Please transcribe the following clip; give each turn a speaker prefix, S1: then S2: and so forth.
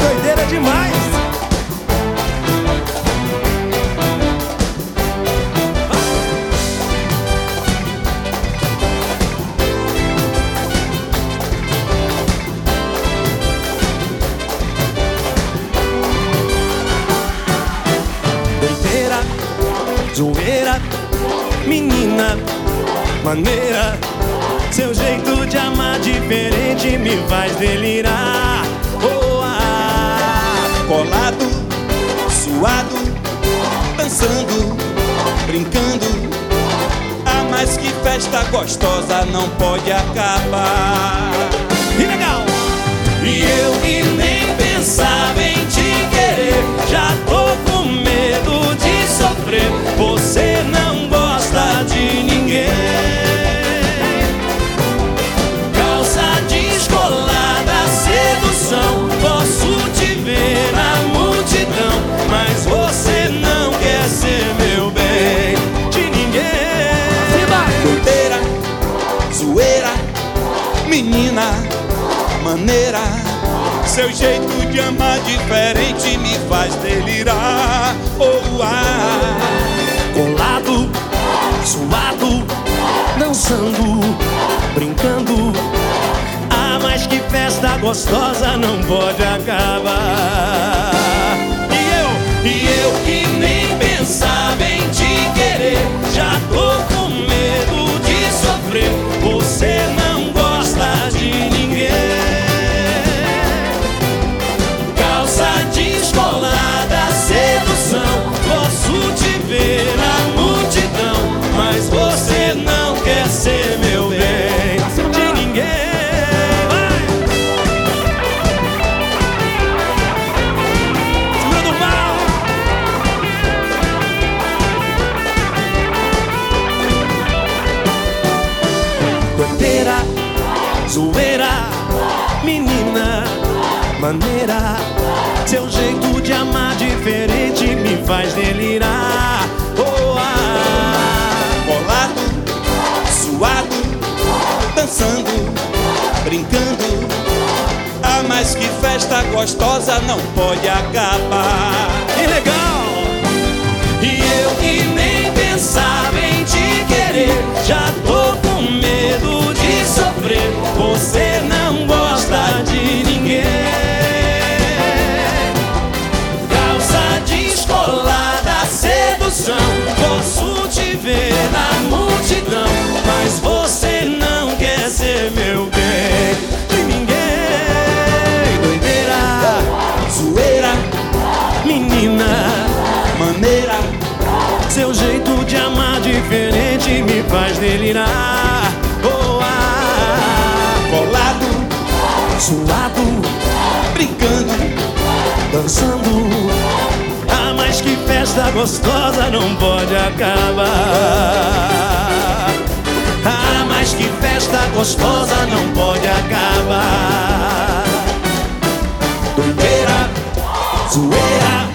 S1: doideira demais. Doideira, zoeira, menina, maneira. Seu jeito de amar diferente me faz delirar.
S2: Dançando, brincando. Ah, mas que festa gostosa não pode acabar. Menina, maneira. Seu jeito de amar diferente me faz delirar. Oh, ah.
S1: colado, suado, dançando, brincando. Ah, mas que festa gostosa não pode acabar. Maneira. Seu jeito de amar diferente me faz delirar. Oh, ah,
S2: Colado, suado, dançando, brincando. Ah, mas que festa gostosa não pode acabar.
S1: que legal!
S2: Sedução. Posso te ver na multidão, mas você não quer ser meu bem de ninguém. Doideira, zoeira,
S1: Menina,
S2: maneira.
S1: seu jeito de amar diferente me faz delirar. Oh,
S2: colado,
S1: suado,
S2: brincando,
S1: dançando festa gostosa não pode acabar.
S2: Ah, mas que festa gostosa não pode acabar. Doideira, zoeira.